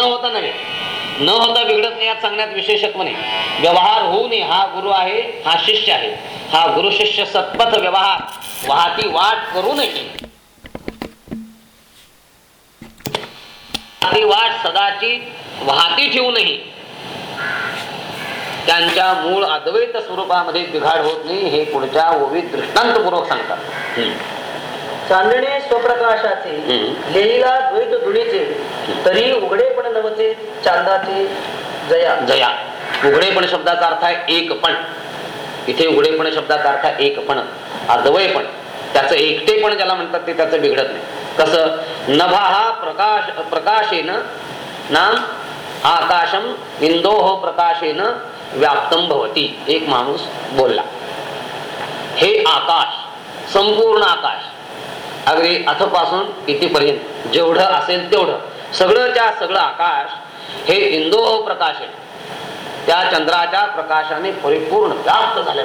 होता नव्हे. न होता बिघडत नाही यात सांगण्यात विशेषत्व नाही व्यवहार होऊ नये हा गुरु आहे हा शिष्य आहे. हा गुरु शिष्य सतपथ व्यवहार वाहती वाट करू नये. वाट सदाची वाहती ठेवू नये. त्यांच्या मूळ अद्वैत स्वरूपामध्ये बिघाड होत नाही हे पुढच्या ओवीत दृष्टांतपूर्वक सांगतात. हम्म. चांदणे स्वप्रकाशाचे. लेईला द्वैत धुळीचे तरी उघडेपण नवचे चांदाचे जया. जया. उघडेपण शब्दाचा अर्थ आहे एकपण इथे उघडेपण शब्दाचा अर्थ आहे एकपण अर्धवयपण त्याचं एकटेपण ज्याला म्हणतात ते त्याचं बिघडत नाही. कसं? नभा हा प्रकाश प्रकाशेन नाम आकाशम इंदोह प्रकाशेन व्याप्तम भवती. एक माणूस बोलला. हे आकाश संपूर्ण आकाश. अगदी अथपासून इथेपर्यंत जेवढं असेल तेवढं. सगळंच्या सगळं आकाश हे इंदो प्रकाश आहे. त्या चंद्राच्या प्रकाशाने परिपूर्ण व्याप्त झाल्या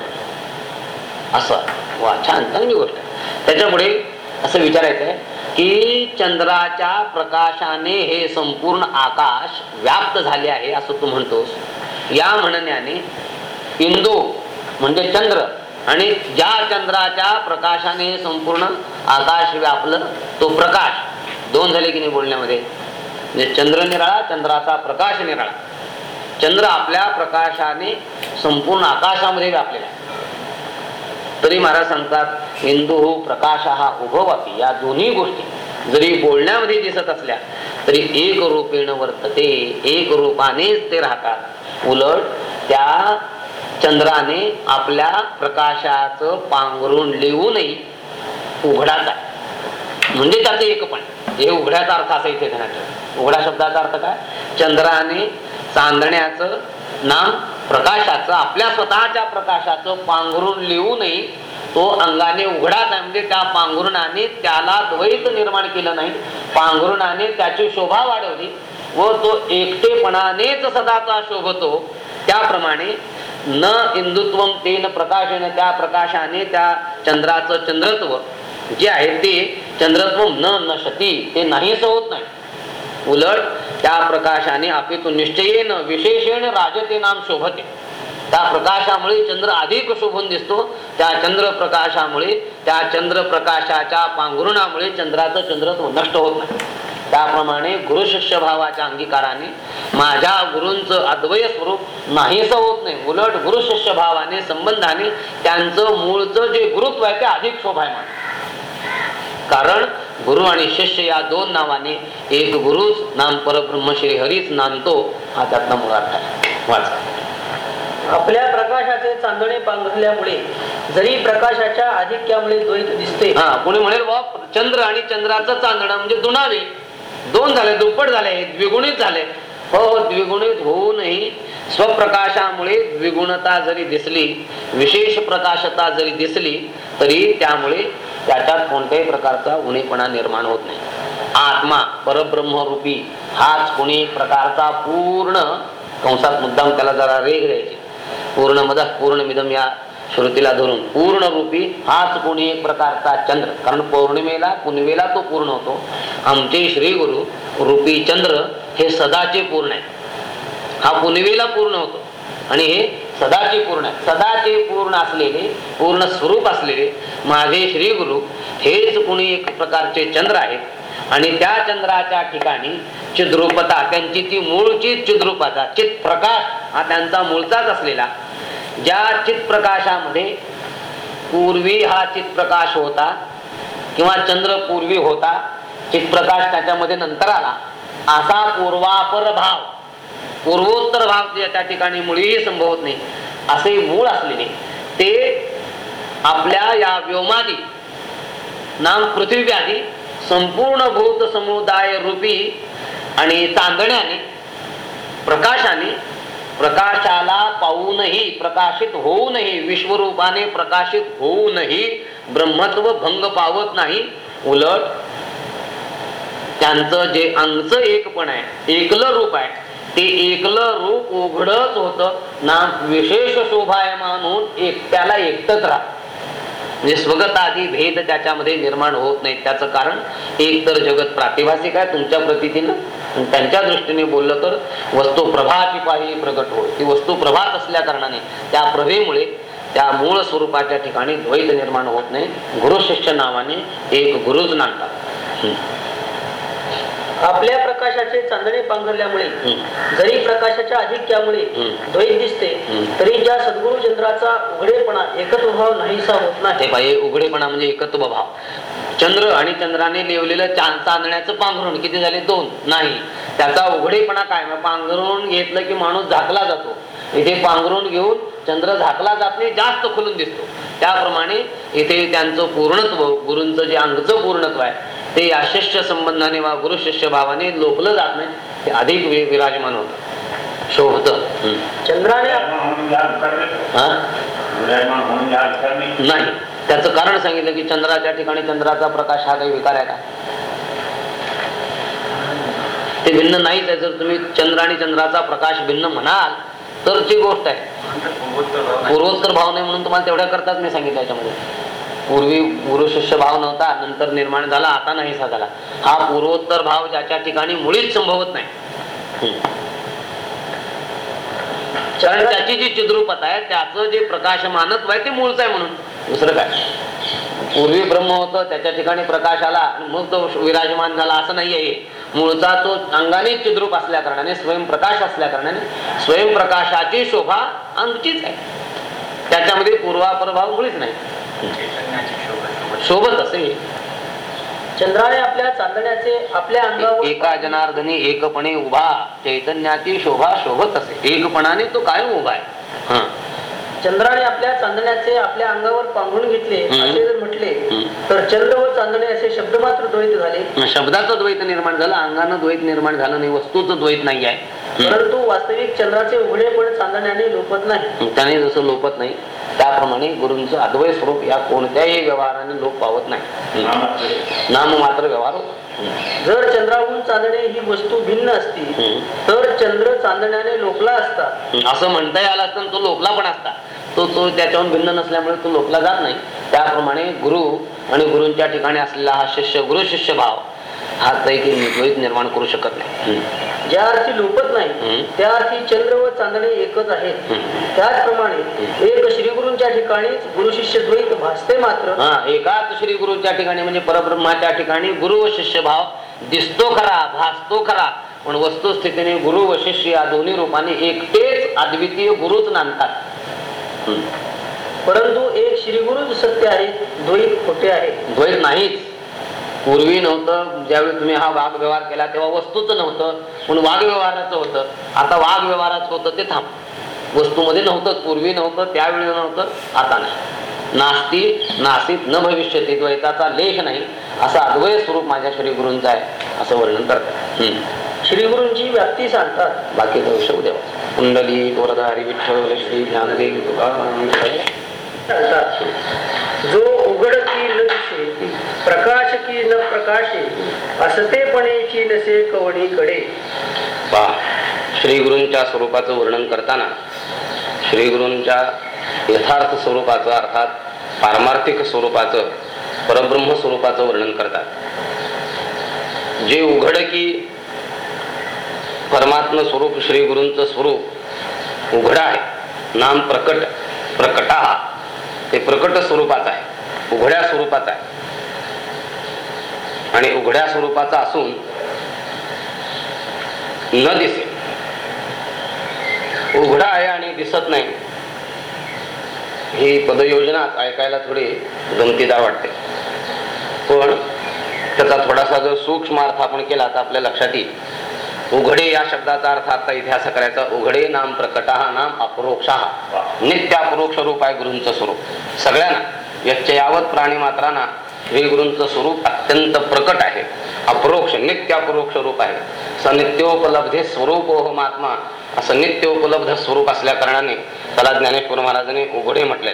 असं वा छान चांगली गोष्ट. आहे असं विचारायचं आहे की चंद्राच्या प्रकाशाने हे संपूर्ण आकाश व्याप्त झाले आहे असं तू म्हणतोस. या म्हणण्याने इंदू म्हणजे चंद्र आणि ज्या चंद्राच्या प्रकाशाने हे संपूर्ण आकाश व्यापलं तो प्रकाश. दोन झाले की नाही बोलण्यामध्ये? म्हणजे चंद्र निराळा चंद्राचा प्रकाश निराळा. चंद्र आपल्या प्रकाशाने संपूर्ण आकाशामध्ये व्यापलेला आहे. तरी महाराज सांगतात हिंदू प्रकाश हा उभवापी या दोन्ही गोष्टी जरी बोलण्यामध्ये दिसत असल्या तरी एक रूपेण वर्तते एक रूपानेच ते राहतात. उलट त्या चंद्राने आपल्या प्रकाशाचं पांघरून लिहूनही उघडाच आहे म्हणजे त्याचं एक पण. हे उघड्याचा अर्थ असा इथे ध्यानात उघडा शब्दाचा अर्थ काय? चंद्राने चांदण्याचं नाम प्रकाशाचं आपल्या स्वतःच्या प्रकाशाचं पांघरून लिहूनही तो अंगाने उघडाच आहे म्हणजे त्या पांघरुणाने त्याला द्वैत निर्माण केलं नाही. पांघरुणाने त्याची शोभा वाढवली व तो एकटेपणानेच सदाचा शोभतो. त्याप्रमाणे न इंदुत्व तेन प्रकाशन त्या प्रकाशाने त्या चंद्राचं चंद्रत्व. जे आहे ते चंद्रत्व न नशती ते नाहीच होत नाही. उलट त्या प्रकाशाने अपितून निश्चयेन विशेषेण राजते नाम शोभते. त्या प्रकाशामुळे चंद्र अधिक शोभून दिसतो त्या चंद्र प्रकाशामुळे त्या चंद्र प्रकाशाच्या पांघरुणामुळे चंद्राचं चंद्रत्व नष्ट होत नाही. त्याप्रमाणे गुरु शिष्य भावाच्या अंगीकाराने माझ्या गुरूंचं अद्वय स्वरूप नाहीस होत नाही. उलट गुरु शिष्य भावाने संबंधाने त्यांचं मूळचं जे गुरुत्व आहे ते अधिक शोभायमान कारण गुरु आणि शिष्य या दोन नावाने एक गुरुच नाम परब्रह्म श्री हरीच नामतो हा त्यातला मुळार्थ आहे. वाचा. आपल्या प्रकाशाचे चांदणे पांघरल्यामुळे जरी प्रकाशाच्या अधिक्यामुळे द्वैत दिसते. हा कोणी म्हणेल बा चंद्र आणि चंद्राचं चांदणं म्हणजे दुणावे दोन झाले दुप्पट झाले द्विगुणित झाले. हो, हो द्विगुणित होऊनही स्वप्रकाशामुळे द्विगुणता जरी दिसली विशेष प्रकाशता जरी दिसली तरी त्यामुळे त्याच्यात कोणत्याही प्रकारचा उणेपणा निर्माण होत नाही. आत्मा परब्रह्म रूपी हाच कोणी प्रकारचा पूर्ण कंसात मुद्दाम त्याला जरा रेग द्यायची. पूर्ण मद पूर्ण मिदम या श्रुतीला धरून. पूर्ण रूपी हाच कोणी एक प्रकारचा चंद्र. कारण पौर्णिमेला पुनवेला तो पूर्ण होतो. आमचे श्री गुरु रूपी चंद्र हे सदाचे पूर्ण आहे हा पुनवेला पूर्ण होतो. आणि हे सदाचे पूर्ण आहे सदाचे पूर्ण असलेले पूर्ण स्वरूप असलेले माझे श्री गुरु हेच कोणी एक प्रकारचे चंद्र आहेत. आणि त्या चंद्राच्या ठिकाणी चिद्रूपता त्यांची ती मूळची चिद्रूपता चित प्रकाश हा त्यांचा मूळचाच असलेला ज्या चित्प्रकाशामध्ये पूर्वी हा चित्प्रकाश होता किंवा चंद्र पूर्वी होता चित्प्रकाश त्याच्यामध्ये नंतर आला असा पूर्वापर भाव पूर्वोत्तर भाव त्या ठिकाणी मुळीही संभवत नाही. असे मूळ असलेले. ते आपल्या या व्योमादी नाम पृथ्वी संपूर्ण भूत समुदाय रूपी आणि चांदण्याने प्रकाशाने प्रकाशाला पाहूनही प्रकाशित होऊनही विश्वरूपाने प्रकाशित होऊनही ब्रह्मत्व भंग पावत नाही. उलट त्यांचं जे अंगचं एकपण आहे एकलं रूप आहे ते एकलं रूप उघडच होत. ना विशेष शोभायमान होऊन एकट्याला एकटच राहत. म्हणजे स्वगत आधी भेद त्याच्यामध्ये निर्माण होत नाही त्याचं कारण एक तर जगत प्रातिभाषिक आहे तुमच्या प्रतीतीनं. त्यांच्या दृष्टीने बोललं तर वस्तू प्रभाची पाही प्रगट हो ती वस्तू प्रभात असल्या कारणाने त्या प्रभेमुळे त्या मूळ स्वरूपाच्या ठिकाणी द्वैत निर्माण होत नाही गुरु शिष्य नावाने एक गुरुज नांदतात आपल्या प्रकाशाचे चांदणे पांघरल्यामुळे. जरी प्रकाशाच्या अधिक्यामुळे. द्वैत दिसते. तरी ज्या सद्गुरु चंद्राचा उघडेपणा एकत्व भाव नाहीसा होत नाही. उघडेपणा म्हणजे एकत्व भाव चंद्र आणि चंद्राने लिवलेलं चां- चांदण्याचं पांघरून किती झाले? दोन. नाही. त्याचा उघडेपणा काय? पांघरून घेतलं की माणूस झाकला जातो. इथे पांघरून घेऊन चंद्र झाकला जात नाही जास्त खुलून दिसतो. त्याप्रमाणे इथे त्यांचं पूर्णत्व गुरूंचं जे अंगचं पूर्णत्व आहे ते या शिष्य संबंधाने वा गुरु शिष्य भावाने लोकलं जात नाही. ते अधिक वि- विराजमान होत. शोभत चंद्राने हा? नाही. त्याचं कारण सांगितलं की चंद्राच्या ठिकाणी चंद्राचा प्रकाश हा काही विकार आहे का? ते भिन्न नाहीच आहे जर तुम्ही चंद्र आणि चंद्राचा प्रकाश भिन्न म्हणाल तर ती गोष्ट आहे. पूर्वोत्तर भाव नाही म्हणून तुम्हाला तेवढ्या करताच मी सांगितलं याच्यामध्ये. पूर्वी गुरु शिष्य भाव नव्हता नंतर निर्माण झाला आता नाहीसा झाला हा पूर्वोत्तर भाव ज्याच्या ठिकाणी मुळीच संभवत नाही. कारण त्याची जी चिद्रूपता आहे त्याचं जे प्रकाशमानत्व आहे ते मूळच आहे म्हणून. दुसरं काय? पूर्वी ब्रह्म होतं त्याच्या ठिकाणी प्रकाश आला आणि मग तो विराजमान झाला असं नाही आहे मूळचा तो अंगाने चिद्रूप असल्या कारणाने स्वयंप्रकाश असल्या कारणाने स्वयंप्रकाशाची शोभा अंगचीच आहे. त्याच्यामध्ये पूर्वापरभाव मुळीच नाही. शोभत असे. चंद्राने आपल्या चांदण्याचे आपल्या अंगावर एका जनार्दनी एकपणे उभा. चैतन्याची शोभा शोभत असे. एकपणाने तो कायम उभा आहे. हा. चंद्राने आपल्या चांदण्याचे आपल्या अंगावर पांघरून घेतले. असे जर म्हटले. तर चंद्र व चांदणे असे शब्द मात्र द्वैत झाले. शब्दाचं द्वैत निर्माण झालं अंगानं द्वैत निर्माण झालं नाही वस्तूचं द्वैत नाही आहे. परंतु वास्तविक चंद्राचे उघडेपण चांदण्याने लोपत नाही. त्याने जसं लोपत नाही त्याप्रमाणे गुरूंचं अद्वय स्वरूप या कोणत्याही व्यवहाराने लोप पावत नाही. नाम मात्र व्यवहार जर चंद्राहून चांदणे ही वस्तू भिन्न असती. तर चंद्र चांदण्याने लोकला असता. असं म्हणता यायला असतं तो लोकला पण असता. तो तो त्याच्याहून भिन्न नसल्यामुळे तो लोकला जात नाही. त्याप्रमाणे गुरु आणि गुरूंच्या ठिकाणी असलेला हा शिष्य गुरु शिष्य भाव काही द्वैत निर्माण करू शकत नाही. ज्या अर्थी लोपत नाही. त्या अर्थी चंद्र व चांदणे एकच आहेत. हम्म. त्याचप्रमाणे एक श्रीगुरूंच्या ठिकाणीच गुरु शिष्य द्वैत भासते मात्र. हा एकाच श्री गुरुच्या ठिकाणी म्हणजे परब्रह्माच्या ठिकाणी गुरु व शिष्य भाव दिसतो खरा भासतो खरा. पण वस्तुस्थितीने गुरु व शिष्य या दोन्ही रूपाने एकटेच अद्वितीय गुरुच नांदतात. परंतु एक श्रीगुरूच सत्य आहे द्वैत खोटे आहे. द्वैत नाहीच. पूर्वी नव्हतं. ज्यावेळी तुम्ही हा वाघ व्यवहार केला तेव्हा वस्तूच नव्हतं. पण वाघ व्यवहाराचं होतं. आता वाघ व्यवहाराचं होतं ते थांब. वस्तूमध्ये नव्हतं पूर्वी नव्हतं त्यावेळी नव्हतं आता नाही. नास्ती नासित न भविष्यती द्वैताचा लेख नाही असं अद्वय स्वरूप माझ्या श्री गुरूंचं आहे असं वर्णन करतात. हम्म. श्रीगुरूंची व्याप्ती सांगतात. बाकी तो उद्या कुंडली गोरधारी विठ्ठल श्री ज्ञानदेव जो प्रकाश की न प्रकाशे असतेपणेची नसे कवडीकडे. बा श्री गुरूंच्या स्वरूपाचं वर्णन करताना श्री गुरूंच्या यथार्थ स्वरूपाचं अर्थात पारमार्थिक स्वरूपाचं परब्रह्म स्वरूपाचं वर्णन करतात. जे उघड की परमात्म स्वरूप श्री गुरूंचं स्वरूप उघड आहे नाम प्रकट प्रकटा ते प्रकट स्वरूपाचं आहे उघड्या स्वरूपाचं आहे. आणि उघड्या स्वरूपाचा असून न दिसे. उघडा आहे आणि दिसत नाही. ही पदयोजना ऐकायला थोडी गमतीदार वाटते. पण त्याचा थोडासा जर सूक्ष्म अर्थ आपण केला तर आपल्या लक्षात येईल. उघडे या शब्दाचा अर्थ आता इथे असा करायचा. उघडे नाम प्रकटा नाम अपरोक्षा. नित्य अपरोक्ष रूप आहे गुरूंचं स्वरूप. सगळ्यांना यावत प्राणी मात्रांना श्री गुरूंचं स्वरूप अत्यंत प्रकट आहे. अप्रोक्ष नित्य अपरोक्ष रूप आहे. सनित्योपलब्धे स्वरूप महात्मा असं नित्योपलब्ध स्वरूप असल्या कारणाने त्याला ज्ञानेश्वर महाराजांनी उघडे म्हटले.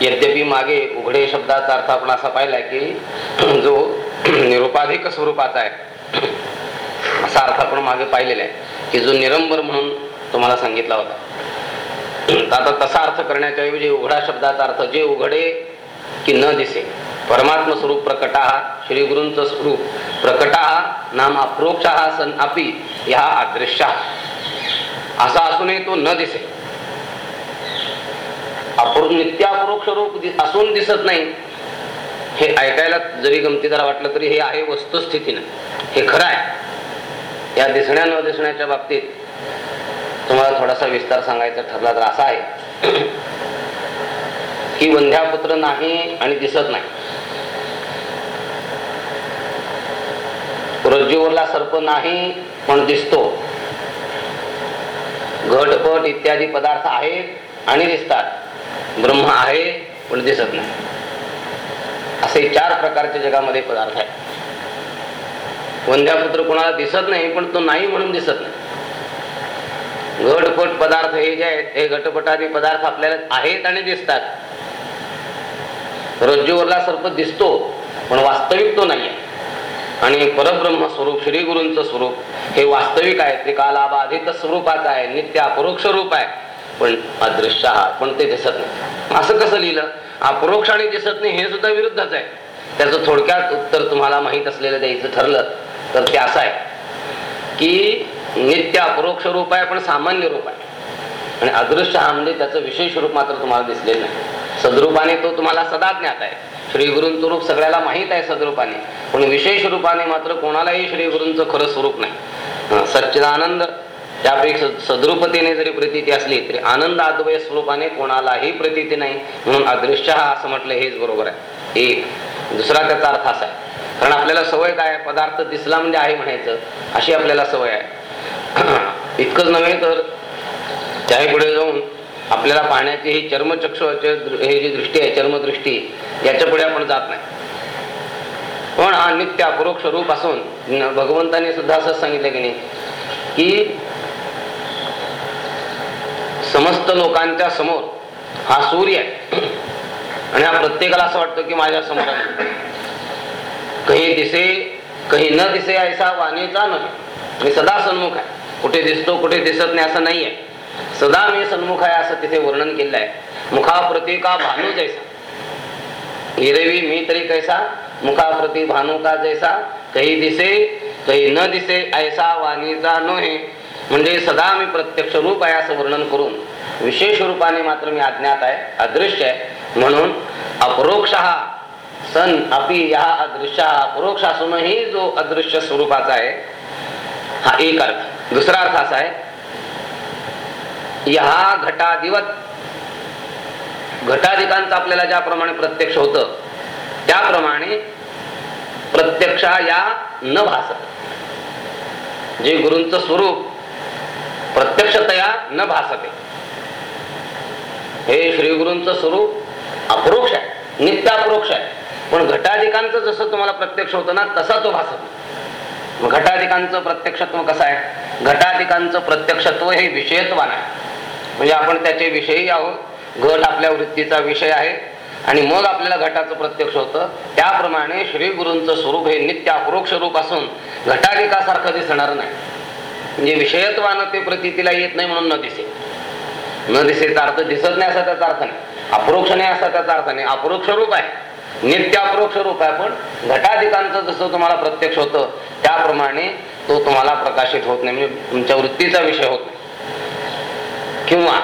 यद्यपि मागे उघडे शब्दाचा अर्थ आपण असा पाहिलाय की जो निरुपाधिक स्वरूपाचा आहे असा अर्थ आपण मागे पाहिलेला आहे की जो निरंबर म्हणून तुम्हाला सांगितला होता. आता तसा अर्थ करण्याच्या ऐवजी उघडा शब्दाचा अर्थ जे उघडे की न दिसे. परमात्म स्वरूप प्रकट हा श्री गुरूंचं स्वरूप प्रकटा नाम अप्रोक्ष सन अपी ह्या अदृश्य. असा असूनही तो न दिसे. नित्यापरोक्ष रूप असून दिसत नाही. हे ऐकायला जरी गमतीदार वाटलं तरी हे आहे वस्तुस्थितीनं. हे खरं आहे. या दिसण्या न दिसण्याच्या बाबतीत तुम्हाला थोडासा विस्तार सांगायचा ठरला तर असा आहे. की वंध्यापुत्र नाही आणि दिसत नाही. रज्जूवरला सर्प नाही पण दिसतो. घटपट इत्यादी पदार्थ आहेत आणि दिसतात. ब्रह्म आहे पण दिसत नाही. असे चार प्रकारचे जगामध्ये पदार्थ आहेत. वंध्यापुत्र कोणाला दिसत नाही पण तो नाही म्हणून दिसत नाही. घटपट पदार्थ हे जे आहेत हे घटपटादी पदार्थ आपल्याला आहेत आणि दिसतात. रज्जूवरला सर्प दिसतो पण वास्तविक तो नाही आहे आणि परब्रह्म स्वरूप श्री गुरूंचं स्वरूप हे वास्तविक आहे. ते कालाबाधित स्वरूपाचं आहे नित्य अपरोक्ष रूप आहे. पण अदृश्य हा पण ते दिसत नाही. असं कसं लिहिलं? अपरोक्ष आणि दिसत नाही हे सुद्धा विरुद्धच आहे. त्याचं थोडक्यात उत्तर तुम्हाला माहीत असलेलं द्यायचं ठरलं तर ते असं आहे की नित्य अपरोक्ष रूप आहे पण सामान्य रूप आहे. आणि अदृश्य हा म्हणजे त्याचं विशेष रूप मात्र तुम्हाला दिसलेलं नाही. सदरूपाने तो तुम्हाला सदा ज्ञात आहे. श्री गुरूंचं रूप सगळ्याला माहीत आहे सदरूपाने. पण विशेष रूपाने मात्र कोणालाही श्री गुरूंचं खरं स्वरूप नाही. सच्चिदानंद त्यापेक्षा सद्रुपतीने जरी प्रतीती असली तरी आनंद अद्वय स्वरूपाने कोणालाही प्रतीती नाही. म्हणून अदृश्य हा असं म्हटलं हेच बरोबर आहे. एक दुसरा त्याचा अर्थ असा आहे. कारण आपल्याला सवय काय पदार्थ दिसला म्हणजे आहे म्हणायचं. अशी आपल्याला सवय आहे. इतकंच नव्हे तर त्याही पुढे जाऊन आपल्याला पाहण्याची ही चर्मचक्षु हे जी दृष्टी आहे चर्मदृष्टी याच्यापुढे आपण जात नाही. पण हा नित्य अपरोक्ष रूप असून भगवंताने सुद्धा असं सांगितलं की नाही की समस्त लोकांच्या समोर हा सूर्य आहे. आणि हा प्रत्येकाला असं वाटतं की माझ्यासमोर आहे. कही दिसे कही न दिसे ऐसा वाणीचा नव्हे मी सदा सन्मुख आहे. कुठे दिसतो कुठे दिसत नाही असं नाहीये. सदा मी सन्मुख आहे असं तिथे वर्णन केलं आहे मुखाप्रती का भानू जैसा? हिरवी मी तरी कैसा? मुखाप्रती भानू का जैसा? कही दिसे कही न दिसे ऐसा वाणीचा नोहे म्हणजे सदा मी प्रत्यक्ष रूप आहे असं वर्णन करून विशेष रूपाने मात्र मी अज्ञात आहे अदृश्य आहे. म्हणून अपरोक्ष हा सन अपी या अदृश्य. अपरोक्ष असूनही जो अदृश्य स्वरूपाचा आहे हा एक अर्थ. दुसरा अर्थ असा आहे या घटाधिवत. घटाधिकांचं आपल्याला ज्याप्रमाणे प्रत्यक्ष होतं त्याप्रमाणे प्रत्यक्ष या न भासत. जे गुरूंचं स्वरूप प्रत्यक्षतया न भासते. हे श्री गुरूंचं स्वरूप अप्रोक्ष आहे नित्याप्रोक्ष आहे. पण घटाधिकांचं जसं तुम्हाला प्रत्यक्ष होतं ना तसा तो भासत घटाधिकांचं प्रत्यक्षत्व कसं आहे? घटाधिकांचं प्रत्यक्षत्व हे विषयत्वान आहे. म्हणजे आपण त्याचे विषयी आहोत. घट आपल्या वृत्तीचा विषय आहे. आणि मग आपल्याला घटाचं प्रत्यक्ष होतं. त्याप्रमाणे श्री गुरूंचं स्वरूप हे नित्य अपरोक्ष रूप असून घटाधिकासारखं दिसणार नाही. म्हणजे विषयत्वानं ते प्रतीला येत नाही म्हणून न दिसे. न दिसेचा अर्थ दिसत नाही असा त्याचा अर्थ नाही. अप्रोक्ष नाही असा त्याचा अर्थ नाही. अपरोक्ष रूप आहे. नित्य अपरोक्ष रूप आहे. पण घटाधिकांचं जसं तुम्हाला प्रत्यक्ष होतं त्याप्रमाणे तो तुम्हाला प्रकाशित होत नाही. म्हणजे तुमच्या वृत्तीचा विषय होत नाही. किंवा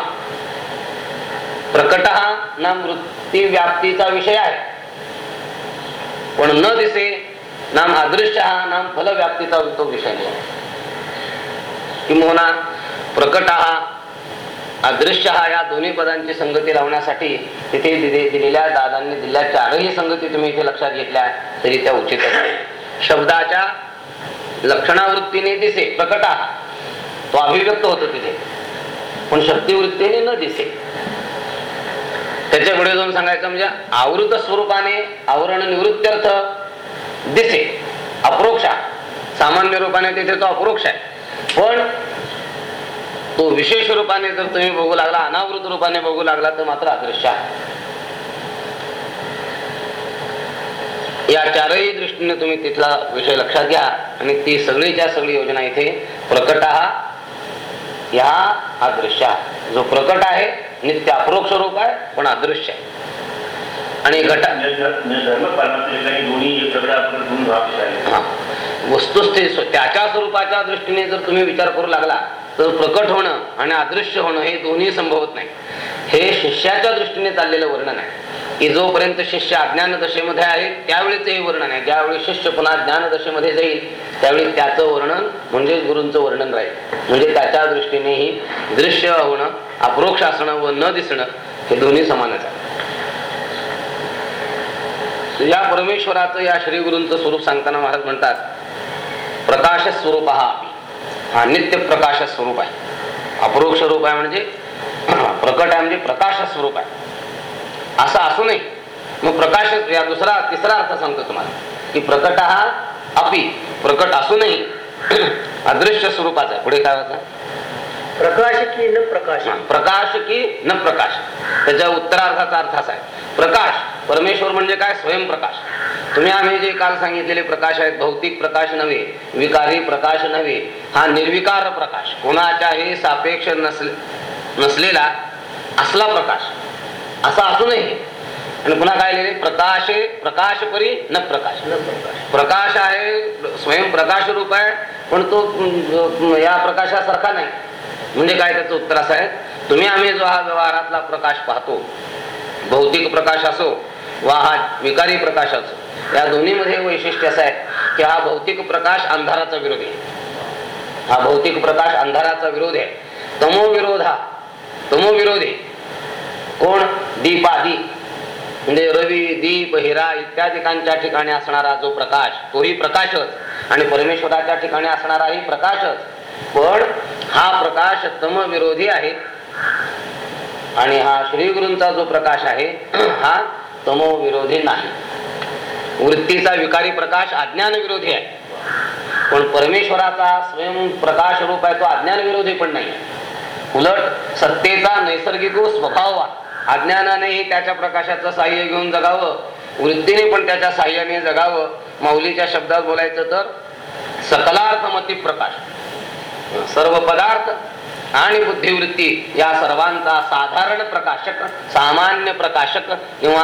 प्रकट हा वृत्ती व्याप्तीचा विषय आहे. पण न दिसे नाम अदृश्य हा नाम फलव्याप्तीचा तो विषय नाही. किंवा प्रकट हा अदृश्य हा या दोन्ही पदांची संगती लावण्यासाठी तिथे दिले दिलेल्या दादांनी दिलेल्या चारही संगती तुम्ही इथे लक्षात घेतल्या तरी त्या उचित शब्दाच्या लक्षणावृत्तीने दिसे प्रकट. हा तो अभिव्यक्त होतो तिथे. पण शक्तिवृत्तीने न दिसे. त्याच्या पुढे जाऊन सांगायचं म्हणजे आवृत स्वरूपाने आवरण निवृत्त्यर्थ दिसे. अप्रोक्ष. आहे. सामान्य रूपाने तिथे तो अप्रोक्ष आहे. पण तो विशेष रूपाने जर तुम्ही बघू लागला अनावृत रूपाने बघू लागला तर मात्र अदृश्य आहे. या चारही दृष्टीने तुम्ही तिथला विषय लक्षात घ्या आणि ती सगळीच्या सगळी योजना इथे प्रकट हा या अदृश्य आहे. जो प्रकट आहे नित्य अप्रोक्ष रूप आहे पण अदृश्य आहे. आणि घटा हा वस्तुस्थिती त्याच्या स्वरूपाच्या दृष्टीने जर तुम्ही विचार करू लागला तर प्रकट होणं आणि अदृश्य होणं हे दोन्ही संभवत नाही. हे शिष्याच्या दृष्टीने चाललेलं वर्णन आहे. की जोपर्यंत शिष्य अज्ञान दशेमध्ये आहे त्यावेळेच हे वर्णन आहे. ज्यावेळी शिष्य पुन्हा ज्ञान दशेमध्ये जाईल त्यावेळी त्याचं वर्णन म्हणजे गुरूंचं वर्णन राहील. म्हणजे त्याच्या दृष्टीनेही दृश्य होणं अप्रोक्ष असणं व न दिसणं हे दोन्ही समानच आहे. या परमेश्वराचं या श्री गुरूंचं स्वरूप सांगताना महाराज म्हणतात प्रकाश स्वरूप हा हा नित्य प्रकाश स्वरूप आहे. अप्रोक्ष रूप आहे म्हणजे प्रकट आहे म्हणजे प्रकाश स्वरूप आहे. असं असू नये. मग प्रकाश या दुसरा तिसरा अर्थ सांगतो तुम्हाला की प्रकट हा अपि प्रकट असूनही अदृश्य स्वरूपाचा. पुढे काय होता? प्रकाश की न प्रकाश. प्रकाश की न प्रकाश. त्याच्या उत्तरार्थाचा अर्थ असा आहे. प्रकाश परमेश्वर म्हणजे काय? स्वयंप्रकाश तुम्ही आम्ही जे काल सांगितलेले प्रकाश आहेत भौतिक प्रकाश नव्हे विकारी प्रकाश नव्हे हा निर्विकार प्रकाश. कोणाच्याही सापेक्ष नसले नसलेला असला प्रकाश. असं असू नये. आणि पुन्हा काय लिहिले? प्रकाशे प्रकाश परी न प्रकाश. न प्रकाश आहे स्वयं प्रकाश रूप आहे पण तो या प्रकाशासारखा नाही. म्हणजे काय त्याचं उत्तर असं आहे? तुम्ही आम्ही जो हा व्यवहारातला प्रकाश पाहतो भौतिक प्रकाश असो वा हा विकारी प्रकाश असो या दोन्हीमध्ये वैशिष्ट्य असं आहे की हा भौतिक प्रकाश अंधाराचा विरोध आहे. हा भौतिक प्रकाश अंधाराचा विरोध आहे. तमो विरोध हा तमो विरोधी. कोण? दीपादी म्हणजे रवी दीप हिरा इत्यादिकांच्या ठिकाणी असणारा जो प्रकाश तोही प्रकाशच. आणि परमेश्वराच्या ठिकाणी असणाराही प्रकाशच. पण हा प्रकाश तम विरोधी आहे. आणि हा श्री गुरूंचा जो प्रकाश आहे हा तमो विरोधी नाही. वृत्तीचा विकारी प्रकाश अज्ञान विरोधी आहे. पण परमेश्वराचा स्वयं प्रकाश रूप आहे तो अज्ञान विरोधी पण नाही. उलट सत्तेचा नैसर्गिक स्वभाव आहे. अज्ञानानेही त्याच्या प्रकाशाचं साह्य घेऊन जगावं वृत्तीने पण त्याच्या साह्याने जगावं माऊलीच्या शब्दात बोलायचं तर सकलार्थमती प्रकाश. सर्व पदार्थ आणि बुद्धिवृत्ती या सर्वांचा साधारण प्रकाशक सामान्य प्रकाशक किंवा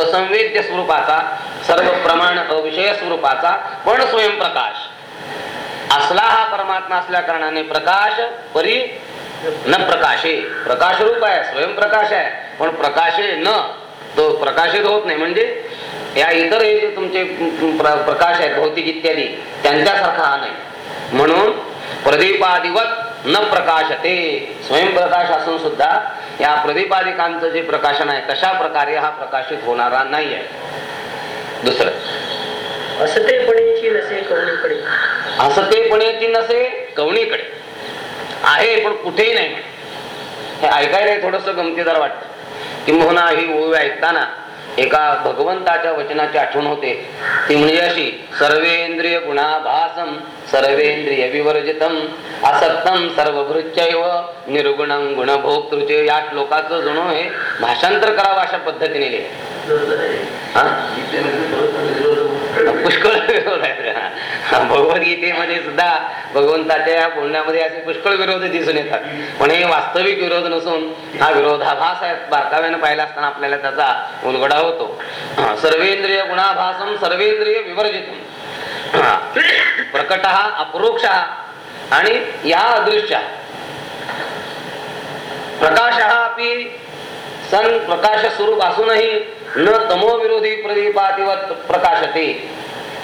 असंवेद्य स्वरूपाचा सर्व प्रमाण अविषय स्वरूपाचा पण स्वयंप्रकाश. असला हा परमात्मा असल्या कारणाने प्रकाश परी न प्रकाशे. प्रकाश रूप आहे स्वयंप्रकाश आहे. पण प्रकाशे न तो प्रकाशित होत नाही. म्हणजे या इतर हे जे तुमचे प्र- प्रकाश आहेत भौतिक इत्यादी त्यांच्यासारखा हा नाही. म्हणून प्रदीपादिवत न प्रकाशते. स्वयंप्रकाश असून सुद्धा या प्रदीपादिकांचं जे प्रकाशन आहे तशा प्रकारे हा प्रकाशित होणारा नाही आहे. दुसरं. असतेपणीची नसे कवणीकडे. असतेपणेची नसे कवणीकडे. आहे पण कुठेही नाही. हे ऐकायला थोडस गमतीदार वाटत. किंबहुना ही ओवी ऐकताना एका भगवंताच्या वचनाची आठवण होते. ती म्हणजे अशी सर्वेंद्रिय गुणाभासम सर्वेंद्रिय विवर्जितम असक्तम सर्वभृत्यैव निर्गुणं गुणभोक्तृचे. या श्लोकाचं जणू हे भाषांतर करावं अशा पद्धतीने लिहिले पुष्कळ भगवद्गीतेमध्ये सुद्धा भगवंताच्या या बोलण्यामध्ये असे पुष्कळ विरोध दिसून येतात. पण हे वास्तविक विरोध नसून हा विरोधाभास आहे. बारकाव्यानं पाहिला असताना आपल्याला त्याचा उलगडा होतो. सर्वेंद्रिय गुणाभासम सर्वेंद्रिय विवर्जित. प्रकट हा अपरोक्ष आणि या अदृश्य. प्रकाश हा अपि सन प्रकाश स्वरूप असूनही न तमो विरोधी प्रदीपातिवत प्रकाशते.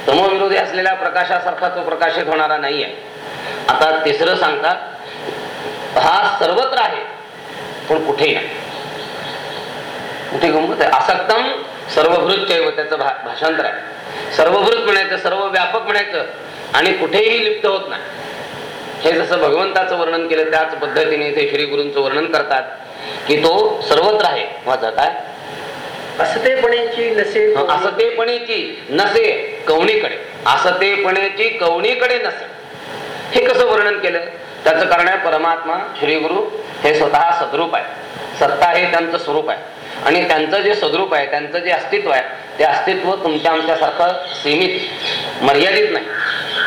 समविरोधी असलेल्या प्रकाशासारखा तो प्रकाशित होणारा नाहीये. आता तिसरं सांगतात हा सर्वत्र आहे पण कुठेही नाही. कुठे गंमत आहे? असक्तम सर्वभृत त्याचं भा- भाषांतर आहे. सर्वभृत म्हणायचं सर्व व्यापक म्हणायचं आणि कुठेही लिप्त होत नाही. हे जसं भगवंताचं वर्णन केलं त्याच पद्धतीने ते श्री गुरूंचं वर्णन करतात की तो सर्वत्र आहे. वाचा काय? असतेपणेची नसे असतेपणेची नसे कवणीकडे. असतेपणेची कवणीकडे नसे. हे कसं वर्णन केलं? त्याचं कारण आहे परमात्मा श्री गुरु हे स्वतः सद्रूप आहे. सत्ता हे त्यांचं स्वरूप आहे. आणि त्यांचं जे सद्रूप आहे त्यांचं जे अस्तित्व आहे ते अस्तित्व तुमच्या आमच्यासारखं सीमित मर्यादित नाही.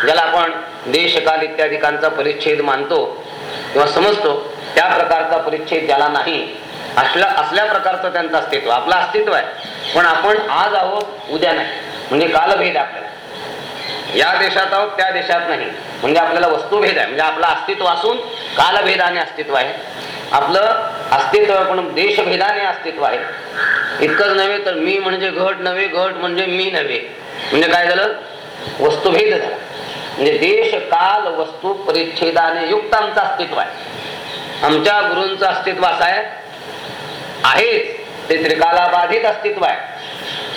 ज्याला आपण देशकाल इत्यादिकांचा परिच्छेद मानतो किंवा समजतो त्या प्रकारचा परिच्छेद ज्याला नाही असल्या असल्या प्रकारचं त्यांचं अस्तित्व आपलं अस्तित्व आहे. पण आपण आज आहोत उद्या नाही. म्हणजे कालभेद आहे आपल्याला. या देशात आहोत त्या देशात नाही. म्हणजे आपल्याला वस्तुभेद आहे. म्हणजे आपलं अस्तित्व असून कालभेदाने अस्तित्व आहे. आपलं अस्तित्व पण देशभेदाने अस्तित्व आहे. इतकंच नव्हे तर मी म्हणजे घट नव्हे घट म्हणजे मी नव्हे. म्हणजे काय झालं? वस्तुभेद झाला. म्हणजे देश काल वस्तू परिच्छेदाने युक्त आमचं अस्तित्व आहे. आमच्या गुरूंचं अस्तित्व असं आहे. आहेच ते त्रिकालाबाधित अस्तित्व आहे.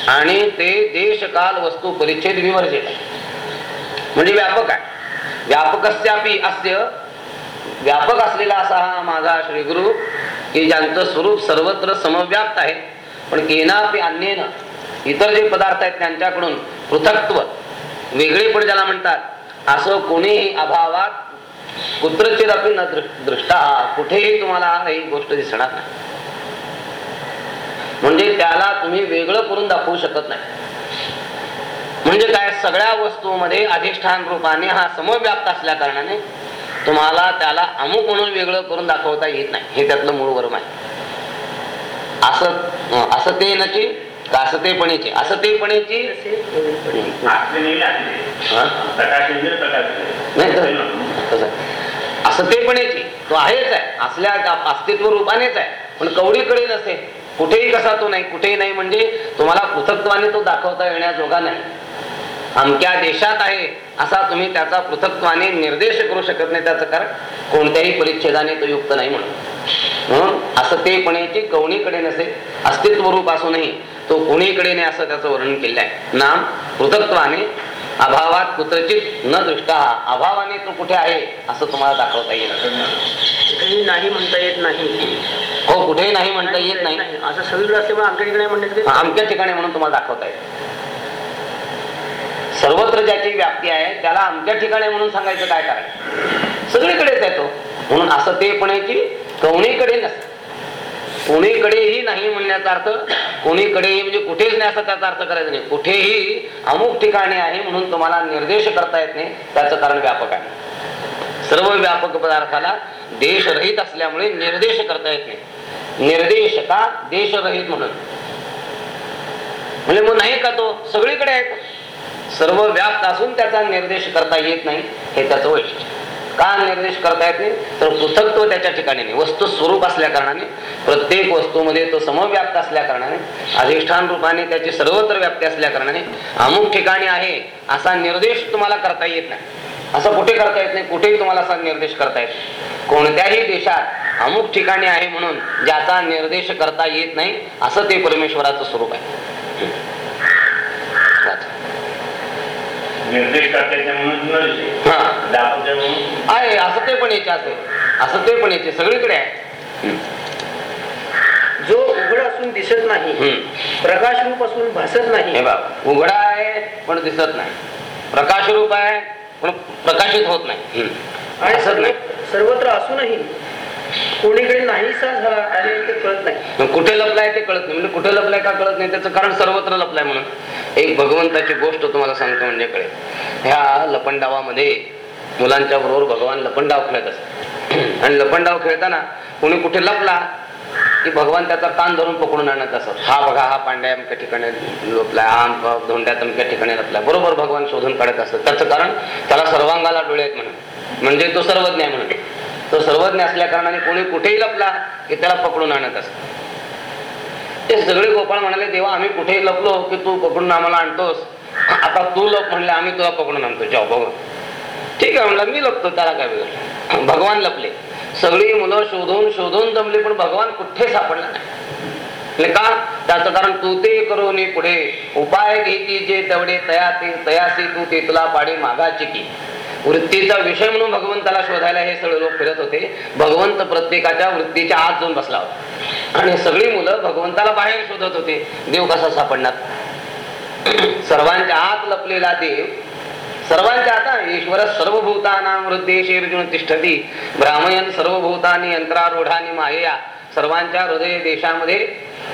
आणि ते देश काल वस्तू परिच्छेद विवर्जित आहे. म्हणजे व्यापक आहे. व्यापकस्यापी अस्य व्यापक असलेला असा हा माझा श्री गुरु की ज्यांचं स्वरूप सर्वत्र समव्याप्त आहे. पण केनापी अन्येन इतर जे पदार्थ आहेत त्यांच्याकडून पृथक्त्व वेगळेपण ज्याला म्हणतात असं कोणीही अभावात कुत्रचित न दृ- दृष्टा कुठेही तुम्हाला ही गोष्ट दिसणार नाही. म्हणजे त्याला तुम्ही वेगळं करून दाखवू शकत नाही. म्हणजे काय सगळ्या वस्तूमध्ये अधिष्ठान रूपाने हा समव्याप्त असल्या कारणाने तुम्हाला त्याला अमुक म्हणून वेगळं करून दाखवता येत नाही. हे त्यातलं मूळ वर्म आहे. असं असं ते नची असं ते पण असं ते असले असं ते हा? नाही तो आहेच आहे. असल्या अस्तित्व रूपानेच आहे. पण कवडीकडे नसे कुठेही कसा तो नाही कुठेही नाही म्हणजे तुम्हाला पृथकत्वाने तो दाखवता येण्याजोगा नाही. अमक्या देशात आहे असा तुम्ही त्याचा पृथकत्वाने निर्देश करू शकत नाही त्याचं कारण कोणत्याही परिच्छेदाने तो युक्त नाही म्हणून. म्हणून असतेपणेची कवणीकडे नसे अस्तित्व रूप असूनही तो कुणीकडे नाही असं त्याचं वर्णन केलं आहे नाम पृथकत्वाने अभावात कुत्रचित न दृष्टा अभावाने तो कुठे आहे असं तुम्हाला दाखवता येईल. कुठेही नाही म्हणता येत नाही. हो कुठेही नाही म्हणता येत नाही. असं सगळीकडे असल्यामुळे आमच्या ठिकाणी म्हणण्याचं अमक्या ठिकाणी म्हणून तुम्हाला दाखवता येईल. सर्वत्र ज्याची व्याप्ती आहे त्याला अमक्या ठिकाणी म्हणून सांगायचं काय कारण? सगळीकडेच आहे तो म्हणून असं ते पणाची कोणीकडे नसते. कोणीकडेही नाही म्हणण्याचा अर्थ कोणीकडेही म्हणजे कुठेच नाही असा त्याचा अर्थ करायचा नाही. कुठेही अमुक ठिकाणी आहे म्हणून तुम्हाला निर्देश करता येत नाही. त्याचं कारण व्यापक आहे. सर्व व्यापक पदार्थाला देशरहित असल्यामुळे निर्देश करता येत नाही. निर्देश का देशरहित म्हणून. म्हणजे मग नाही का तो? सगळीकडे आहे सर्व व्याप्त असून त्याचा निर्देश करता येत नाही हे त्याचं वैशिष्ट्य. का निर्देश करता येत नाही? तर पृथकत्व त्याच्या ठिकाणी नाही. वस्तू स्वरूप असल्या कारणाने प्रत्येक वस्तूमध्ये तो समव्याप्त असल्या कारणाने अधिष्ठान रूपाने त्याची सर्वत्र व्याप्ती असल्या कारणाने अमुक ठिकाणी आहे असा निर्देश तुम्हाला करता येत नाही. असं कुठे करता येत नाही कुठेही तुम्हाला असा निर्देश करता येत. कोणत्याही देशात अमुक ठिकाणी आहे म्हणून ज्याचा निर्देश करता येत नाही असं ते परमेश्वराचं स्वरूप आहे. निर्देश करतायचे म्हणून हा. आहे असं ते पण याचे असेल. असं ते पण याचे सगळीकडे आहे. जो उघड असून दिसत नाही हम्म. प्रकाश रूप असून भासत हे नाही उघडा आहे पण दिसत नाही. प्रकाश रूप आहे प्रकाशित होत नाही. आणि सर्वत्र असूनही कोणीकडे नाहीसा झाला आहे ते कळत नाही. कुठे लपलाय ते कळत नाही. म्हणजे कुठे लपलाय का कळत नाही. त्याचं कारण सर्वत्र लपलाय म्हणून. एक भगवंताची गोष्ट तुम्हाला सांगतो म्हणजे कळे ह्या लपंडावामध्ये मुलांच्या बरोबर भगवान लपंडाव खेळत असत आणि लपंडाव खेळताना कोणी कुठे लपला की भगवान त्याचा कान धरून पकडून आणत असत. हा बघा हा पांड्या अमक्या ठिकाणी लपलाय हा धोंड्यात अमक्या ठिकाणी लपलाय बरोबर भगवान शोधून काढत असत. त्याचं कारण त्याला सर्वांगाला डोळे आहेत म्हणून. म्हणजे तो सर्वज्ञ आहे म्हणून. तो सर्वज्ञ असल्या कारणाने कोणी कुठेही लपला की त्याला पकडून आणत असत. ते सगळे गोपाळ म्हणाले देवा आम्ही कुठेही लपलो की तू पकडून आम्हाला आणतोस. आता तू लप म्हणले आम्ही तुला पकडून आणतो. जाऊ बघ. ठीक आहे म्हणलं मी लपतो त्याला काय बिघडलं? भगवान लपले. सगळी मुलं शोधून शोधून जमली पण भगवान कुठे सापडला नाही. का? त्याचं कारण तू ते करून पुढे उपाय घेती जे तेवढे तयासी तयासी तू ते तुला पाडी मागाची की. वृत्तीचा विषय म्हणून भगवंताला शोधायला हे सगळे लोक फिरत होते. भगवंत प्रत्येकाच्या वृत्तीच्या आत जाऊन बसला होता. आणि सगळी मुलं भगवंताला बाहेर शोधत होते. देव कसा सापडणार? सर्वांच्या आत लपलेला देव सर्वांच्या आता ईश्वर सर्वभूतानां हृदयेशी अर्जुन तिष्ठती ब्राह्मयन सर्वभूतानी यंत्रारूढानी मायया सर्वांच्या हृदय देशामध्ये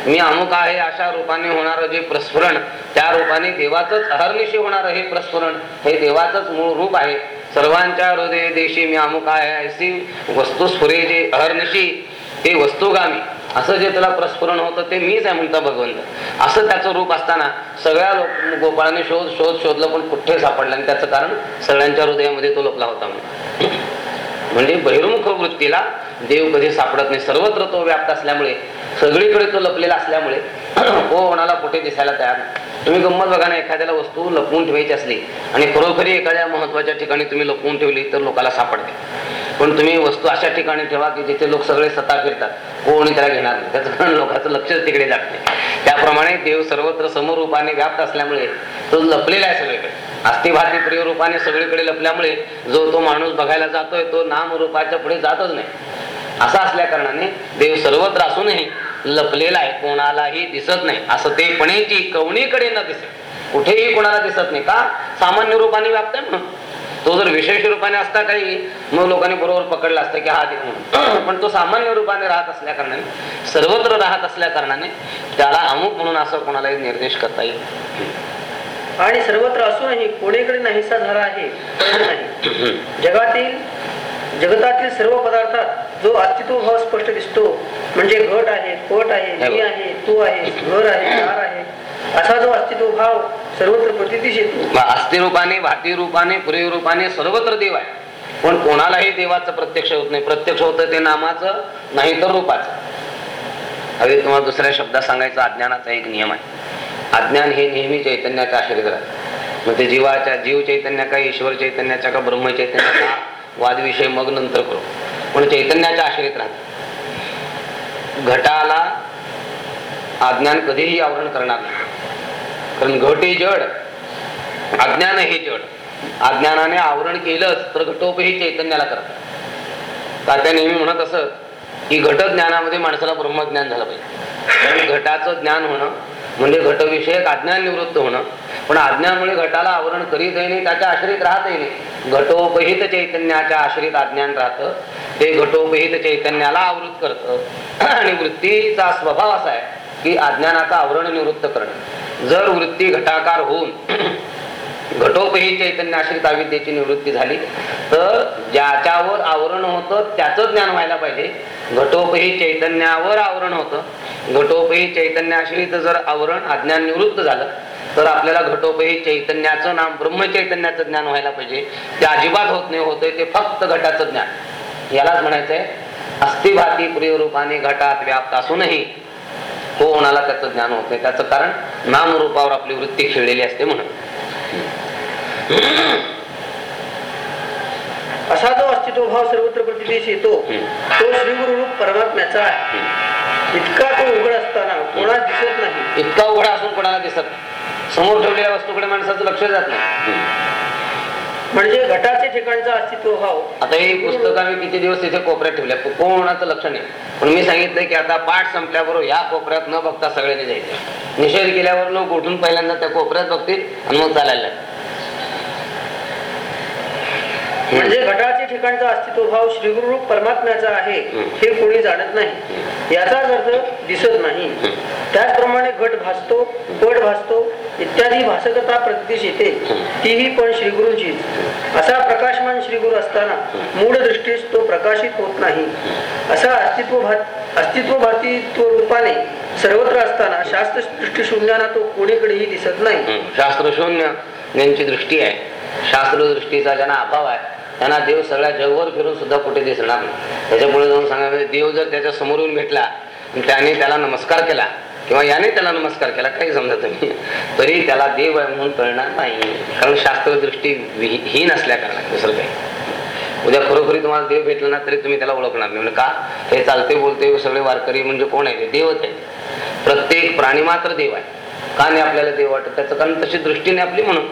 मी अमुक आहे अशा रूपाने होणार जे प्रस्फुरण. त्या रूपाने देवाचंच अहर्निशी होणार हे प्रस्फुरण. हे देवाचंच मूळ रूप आहे. सर्वांच्या हृदय देशी मी अमुक आहे अशी वस्तुस्फुरे जे अहर्निशी ते वस्तुगामी. असं जे त्याला प्रस्फुरण होतं ते मीच आहे म्हणता भगवंत. असं त्याचं रूप असताना सगळ्या लोक गोपाळाने शोध शोध शोधलं पण कुठे सापडलं? आणि त्याचं कारण सगळ्यांच्या हृदयामध्ये तो लपला होता म्हणून. म्हणजे बहिर्मुख वृत्तीला देव कधी सापडत नाही. सर्वत्र तो व्याप्त असल्यामुळे सगळीकडे तो लपलेला असल्यामुळे तो कोणाला कुठे दिसायला तयार तुम्ही गंमत बघा ना एखाद्याला वस्तू लपवून ठेवायची असली आणि खरोखरी एखाद्या महत्त्वाच्या ठिकाणी तुम्ही लपवून ठेवली तर लोकाला सापडते. पण तुम्ही वस्तू अशा ठिकाणी ठेवा की जिथे लोक सगळे सता फिरतात. कोणी त्याला घेणार नाही. त्याचं कारण लोकांचं लक्षच तिकडे जात नाही. त्याप्रमाणे देव सर्वत्र समरूपाने व्याप्त असल्यामुळे तो लपलेला आहे सगळीकडे. अस्थिभाती प्रिय रूपाने सगळीकडे लपल्यामुळे जो तो माणूस बघायला जातोय तो नाम रूपाच्या पुढे जातच नाही. असा असल्या कारणाने देव सर्वत्र असूनही लपलेला आहे कोणालाही दिसत नाही. असं ते पणेची कवणीकडे न दिसे कुठेही कोणाला दिसत नाही. का? सामान्य रूपाने व्याप्त आहे म्हणून. तो जर विशेष रूपाने असता काही मग लोकांनी बरोबर पकडला असतं की हा देव म्हणून. पण तो सामान्य रूपाने राहत असल्या कारणाने सर्वत्र राहत असल्या कारणाने त्याला अमुक म्हणून असं कोणालाही निर्देश करता येईल आणि सर्वत्र असूनही कोणीकडे नाहीसा झाला आहे नाही. जगातील जगतातील सर्व पदार्थात जो अस्तित्व भाव स्पष्ट दिसतो म्हणजे घट आहे पट आहे मी आहे तू आहे घर आहे दार आहे असा जो अस्तित्व भाव सर्वत्र प्रतितीश येतो. अस्थि रूपाने भाती रूपाने पुरी रूपाने सर्वत्र देव आहे. पण कोणालाही देवाचं प्रत्यक्ष होत नाही. प्रत्यक्ष होतं ते नामाचं नाही तर रूपाचं. हवे तुम्हाला दुसऱ्या शब्दात सांगायचा अज्ञानाचा एक नियम आहे. अज्ञान हे नेहमी चैतन्याच्या आश्रित राहत मग ते जीवाच्या जीव चैतन्य का ईश्वर चैतन्याच्या का ब्रह्म चैतन्याचा वादविषय मग नंतर करू. पण चैतन्याच्या आश्रित राहत घटाला अज्ञान कधीही आवरण करणार नाही. कारण घट हे जड अज्ञान हे जड. अज्ञानाने आवरण केलंच तर घटोपही चैतन्याला करतात तात्या नेहमी म्हणत असत की घट ज्ञानामध्ये माणसाला ब्रह्मज्ञान झालं पाहिजे. कारण घटाचं ज्ञान होणं म्हणजे घटविषयक अज्ञान निवृत्त होणं. पण अज्ञानामुळे घटाला आवरण करीतही नाही त्याच्या आश्रित राहतही नाही. घटोपहित चैतन्याच्या आश्रित अज्ञान राहतं. ते घटोपहित चैतन्याला आवृत करतं. आणि वृत्तीचा स्वभाव असा आहे की अज्ञानाचा आवरण निवृत्त करणं. जर वृत्ती घटाकार होऊन घटोपही चैतन्य आश्रित अविद्येची निवृत्ती झाली. तर ज्याच्यावर आवरण होतं त्याचं ज्ञान व्हायला पाहिजे. घटोपही चैतन्यावर आवरण होतं. घटोपही चैतन्याश्रित जर आवरण अज्ञान निवृत्त झालं तर आपल्याला घटोपही चैतन्याचं नाम ब्रह्मचैतन्याचं ज्ञान व्हायला पाहिजे. ते अजिबात होत नाही होतंय ते फक्त घटाचं ज्ञान. यालाच म्हणायचंय अस्थिभाती प्रिय रूपाने घटात व्याप्त असूनही कोणाला त्याचं ज्ञान होत नाही. त्याचं कारण नामरूपावर आपली वृत्ती खेळलेली असते म्हणून. असा जो अस्तित्व भाव सर्वत्र प्रतिदेश येतो तो श्रीगुरुरूप परमात्म्याचा आहे. इतका तो उघड असताना कोणास दिसत नाही. इतका उघडा असून कोणाला दिसत समोर ठेवलेल्या वस्तूकडे माणसाचं लक्ष जात नाही. म्हणजे घटाचे ठिकाणचा अस्तित्व भाव आता ही पुस्तकं आम्ही किती दिवस तिथे कोपऱ्यात ठेवल्या कोणाचं लक्ष नाही. पण मी सांगितलंय की आता पाठ संपल्याबरोबर या कोपऱ्यात न बघता सगळ्यांनी जायचं. निषेध केल्यावर लोक उठून पहिल्यांदा त्या कोपऱ्यात बघतील आणि मग चालायला. म्हणजे घटाचे ठिकाणचा अस्तित्व भाव श्रीगुरुरूप परमात्म्याचा आहे हे कोणी जाणत नाही. याचाच अर्थ दिसत नाही. त्याचप्रमाणे घट भासतो पट भासतो इत्यादी भासकता प्रतिदेश येते. तीही पण श्रीगुरूंचीच. असा प्रकाशमान श्रीगुरु असताना मूळ दृष्टीस तो प्रकाशित होत नाही. असा अस्तित्व भात अस्तित्वभातित्व रूपाने सर्वत्र असताना शास्त्र दृष्टी शून्याना तो कोणीकडेही दिसत नाही. शास्त्र शून्य ज्यांची दृष्टी आहे. शास्त्र दृष्टीचा ज्यांना अभाव आहे त्यांना देव सगळ्या जगभर फिरून सुद्धा कुठे दिसणार नाही. त्याच्यामुळे जाऊन सांगा देव जर त्याच्यासमोर येऊन भेटला त्याने त्याला नमस्कार केला किंवा याने त्याला नमस्कार केला काही समजा तुम्ही तरी त्याला देव आहे म्हणून कळणार नाही. कारण शास्त्रदृष्टी वि- हीन असल्या कारणात दुसरं काही. उद्या खरोखरी तुम्हाला देव भेटला ना तरी तुम्ही त्याला ओळखणार नाही. म्हणजे का? हे चालते बोलते सगळे वारकरी म्हणजे कोण आहे ते? देवच आहे. प्रत्येक प्राणी मात्र देव आहे. का नाही आपल्याला देव वाटत? त्याचं कारण तशी दृष्टीने आपली म्हणून.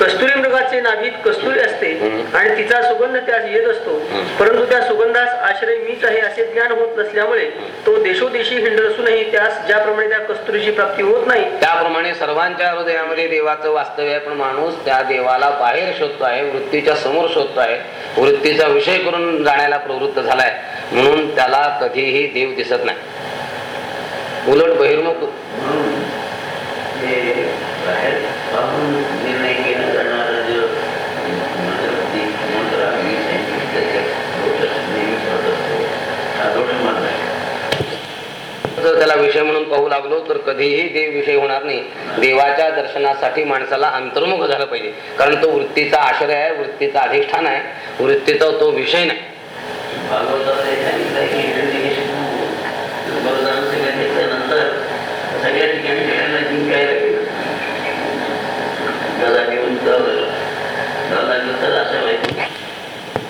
कस्तुरी मृगाचे नाभित कस्तुरी असते. आणि तिचा सुगंध त्यास येत असतो. परंतु त्या सुगंधास आश्रय मीच आहे असे ज्ञान होत नसल्यामुळे तो देशोदेशी हिंड असूनही त्यास ज्याप्रमाणे त्या कस्तुरीची प्राप्ती होत नाही त्याप्रमाणे सर्वांच्या हृदयामध्ये देवाचं वास्तव्य आहे पण माणूस त्या देवाला बाहेर शोधतो आहे वृत्तीच्या समोर शोधतो आहे. वृत्तीचा विषय करून जाण्याला प्रवृत्त झालाय. म्हणून त्याला कधीही देव दिसत नाही. उलट बहिर्मुख निर्णय घेणं करणारं जे मंत्र मंत्र आम्ही सांगितलं त्याच्यात दोष नेहमीच होत असतो हा दोष मानला लागलो तर कधीही देव विषय होणार नाही. देवाच्या दर्शनासाठी माणसाला अंतर्मुख झालं पाहिजे. कारण तो वृत्तीचा आश्रय आहे वृत्तीचा अधिष्ठान आहे. वृत्तीचा तो विषय नाही.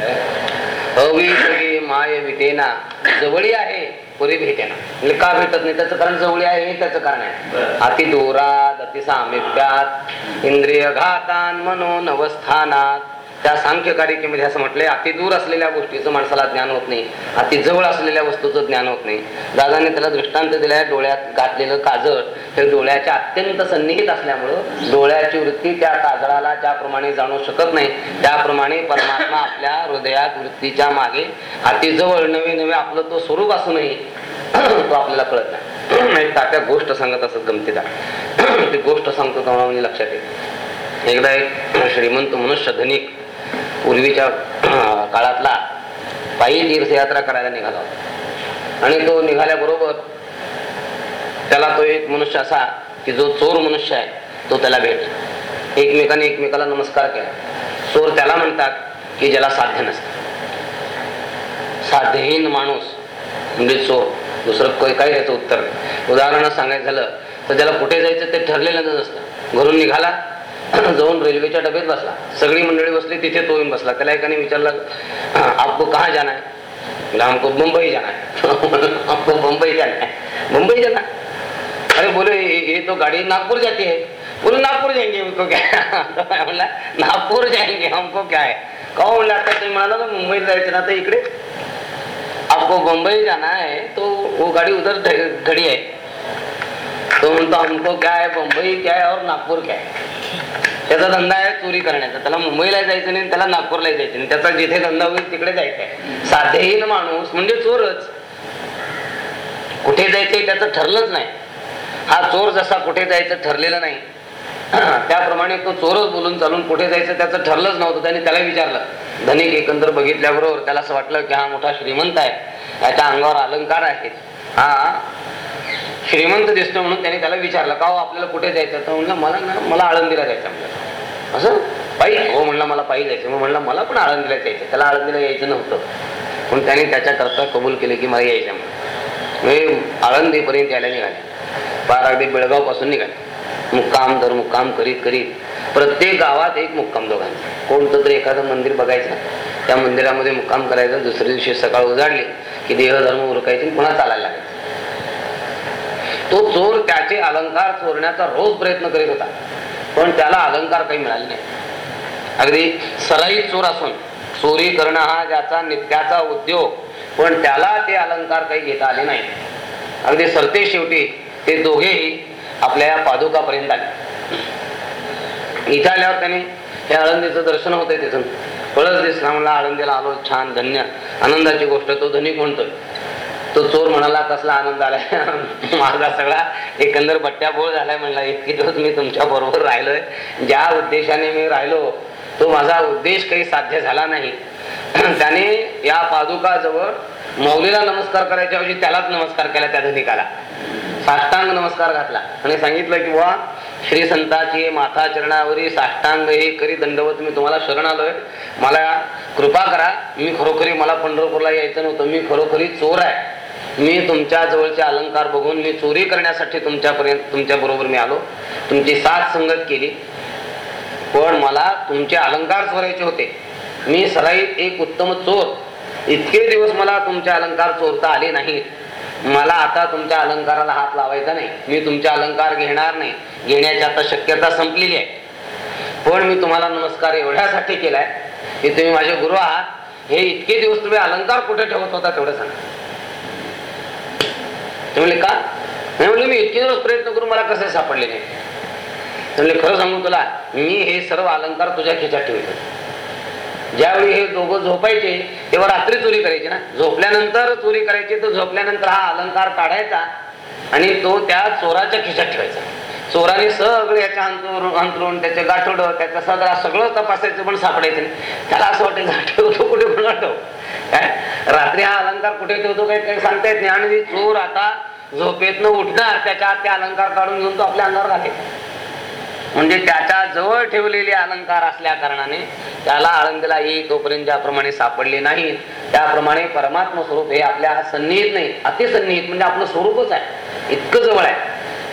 हे अविषयी माय विटेना जवळी आहे. पुरी भेटेना म्हणजे का भेटत नाही? त्याचं कारण जवळी आहे हे त्याचं कारण आहे. अति दूरात अति सामिप्यात इंद्रिय घातान मनो नवस्थानात त्या सांख्य कारिकेमध्ये असं म्हटलंय अति दूर असलेल्या गोष्टीचं माणसाला ज्ञान होत नाही. अति जवळ असलेल्या वस्तूचं ज्ञान होत नाही. दादाने त्याला दृष्टांत दिलाय डोळ्यात घातलेलं काजळ. हे डोळ्याच्या अत्यंत सन्निहित असल्यामुळं डोळ्याची वृत्ती त्या काजळाला ज्याप्रमाणे जाणू शकत नाही त्याप्रमाणे परमात्मा आपल्या हृदयात वृत्तीच्या मागे अतिजवळ नवे नवे आपलं तो स्वरूप असूनही तो आपल्याला कळत नाही. एक तात्या गोष्ट सांगत असत गमतीला ती गोष्ट सांगतो तेव्हा म्हणजे लक्षात येईल. एकदा एक श्रीमंत मनुष्य धनिक पूर्वीच्या काळातला पायी तीर्थयात्रा करायला निघाला. आणि तो निघाल्याबरोबर त्याला तो एक मनुष्य असा की जो चोर मनुष्य आहे तो त्याला भेट एकमेकाने एकमेकाला नमस्कार केला. चोर त्याला म्हणतात की ज्याला साध्य नसतं. साध्यहीन माणूस म्हणजे चोर. दुसरं काही त्याचं उत्तर उदाहरण सांगायचं झालं तर त्याला कुठे जायचं ते ठरलेलं नसतं घरून निघाला जाऊन रेल्वेच्या डब्यात बसला. सगळी मंडळी बसली तिथे तो येऊन बसला. त्याला एकाने विचारलं आपको कहा जाना है? बोला, हमको मुंबई जाना है. आपको मुंबई जाना है. मुंबई जाना? अरे बोले ये तो गाड़ी नागपुर जाती है. बोले नागपूर जाएंगे उनको क्या तो मैं जाएंगे हमको क्या है? का म्हणलं आता तुम्ही म्हणाला मुंबईत जायचं ना तर इकडे। आपको मुंबई जाना है तो वो गाड़ी उधर घडी आहे तो म्हणतो हमको क्या है मुंबई क्या है और नागपूर क्या है? त्याचा धंदा आहे चोरी करण्याचा. त्याला मुंबईला जायचं नाही त्याला नागपूरला जायचं नाही. त्याचा जिथे धंदा होईल तिकडे जायचं आहे माणूस म्हणजे चोरच. कुठे जायचंय त्याचं ठरलंच नाही. हा चोर जसा कुठे जायचं ठरलेलं नाही त्याप्रमाणे तो चोरच बोलून चालून कुठे जायचं त्याचं ठरलंच नव्हतं. त्याने त्याला विचारलं. धनिक एकंदर बघितल्याबरोबर त्याला असं वाटलं की हा मोठा श्रीमंत आहे. त्याच्या अंगावर अलंकार आहेत. हा श्रीमंत दिसतो म्हणून त्याने त्याला विचारलं का हो आपल्याला कुठे जायचं? तर म्हणलं मला ना मला आळंदीला जायचं म्हणलं. असं? पायी हो म्हणलं मला पायी जायचं मग म्हणलं मला पण आळंदीला जायचं त्याला आळंदीला यायचं नव्हतं. पण त्याने त्याच्याकरता कबूल केले की मला यायचं म्हणून. हे आळंदीपर्यंत यायला निघाले. पार अगदी बेळगावपासून निघाले. मुक्काम दर मुक्काम करीत करीत प्रत्येक गावात एक मुक्काम दोघांचा. कोणतं तरी एखादं मंदिर बघायचं. त्या मंदिरामध्ये मुक्काम करायचं. दुसऱ्या दिवशी सकाळ उजाडली की देहधर्म उरकायचे आणि पुन्हा चालायला लागायचं. तो चोर त्याचे अलंकार चोरण्याचा रोज प्रयत्न करीत होता. पण त्याला अलंकार काही मिळाले नाही. अगदी सराई चोर असून चोरी करणं हा ज्याचा नित्याचा उद्योग पण त्याला ते अलंकार काही घेता आले नाही. अगदी सरते शेवटी ते दोघेही आपल्या पादुकापर्यंत आले. इथं आल्यावर त्याने हे आळंदीचं दर्शन होतंय तिथून. कळस दिसला म्हणला आळंदीला आलो छान धन्य. आनंदाची गोष्ट तो धनिक कोणतोय? तो चोर म्हणाला कसला आनंद आलाय? माझा सगळा एकंदर बट्ट्याबोळ झालाय म्हणला इतकी दिवस मी तुमच्या बरोबर राहिलोय. ज्या उद्देशाने मी राहिलो तो माझा उद्देश काही साध्य झाला नाही. त्याने या पादुकाजवळ मौलीला नमस्कार करायच्या ऐवजी त्यालाच नमस्कार केला त्या धनिकाला. साष्टांग नमस्कार घातला. आणि सांगितलं की वा श्री संताची माथा चरणावरी साष्टांग हे करी दंडवत मी तुम्हाला शरण आलोय. मला कृपा करा मी खरोखरी मला पंढरपूरला यायचं नव्हतं. मी खरोखरी चोर आहे. मी तुमच्या जवळचे अलंकार बघून मी चोरी करण्यासाठी तुमच्यापर्यंत तुमच्या बरोबर मी आलो. तुमची साथ संगत केली. पण मला तुमचे अलंकार चोरायचे होते. मी सराईत एक उत्तम चोर. इतके दिवस मला तुमचे अलंकार चोरता आले नाहीत. मला आता तुमच्या अलंकाराला हात लावायचा नाही. मी तुमचे अलंकार घेणार नाही. घेण्याची आता शक्यता संपलेली आहे. पण मी तुम्हाला नमस्कार एवढ्यासाठी केलाय की तुम्ही माझे गुरु आहात. हे इतके दिवस तुम्ही अलंकार कुठे ठेवत होता तेवढं सांगा. ते म्हणले का? नाही म्हणलं मी इतके दिवस प्रयत्न करून मला कसे सापडले नाही? म्हणले खरं सांगू तुला मी हे सर्व अलंकार तुझ्या खिच्यात ठेवले ज्यावेळी हे दोघं झोपायचे तेव्हा रात्री चोरी करायची ना. झोपल्यानंतर चोरी करायची तर झोपल्यानंतर हा अलंकार काढायचा आणि तो त्या चोराच्या खिशात ठेवायचा. चोराने सगळे याच्या अंतरून अंतरून त्याचे गाठोड त्याचा सगळा सगळं तपासायचं पण सापडायचं नाही. त्याला असं वाटायचं हा कुठे पण आठव काय रात्री हा अलंकार कुठे ठेवतो काही काही सांगता येत नाही. आणि चोर आता झोपेतन उठणार त्याच्या ते अलंकार काढून घेऊन तो आपल्या अंगावर घाले म्हणजे त्याच्याजवळ ठेवलेले अलंकार असल्या कारणाने त्याला आळंदीला येई तोपर्यंत ज्याप्रमाणे सापडले नाही त्याप्रमाणे परमात्मा स्वरूप हे आपल्या सन्निहित नाही अतिसन्निहित म्हणजे आपलं स्वरूपच आहे. इतकं जवळ आहे.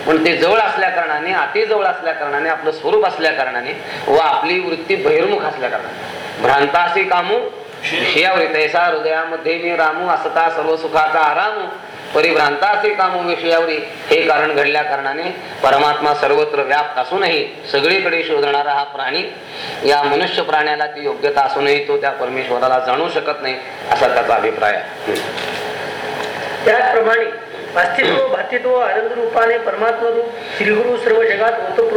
पण ते जवळ असल्या कारणाने अतिजवळ असल्या कारणाने आपलं स्वरूप असल्या कारणाने व आपली वृत्ती बहिर्मुख असल्या कारणाने. भ्रांतासी कामू विषयावरी तैसा हृदयामध्ये मी रामू असता सर्व सुखाचा आराम परिभ्रांता असे कामो विषयावरी हे कारण घडल्या कारणाने परमात्मा सर्वत्र व्याप्त असूनही सगळीकडे शोधणारा हा प्राणी या मनुष्य प्राण्याला ती योग्यता असूनही तो त्या परमेश्वराला जाणू शकत नाही असा त्याचा अभिप्राय आहे. त्याचप्रमाणे अस्तित्व भातित्व आनंद रूपाने परमात्मा रूप श्रीगुरु सर्व जगात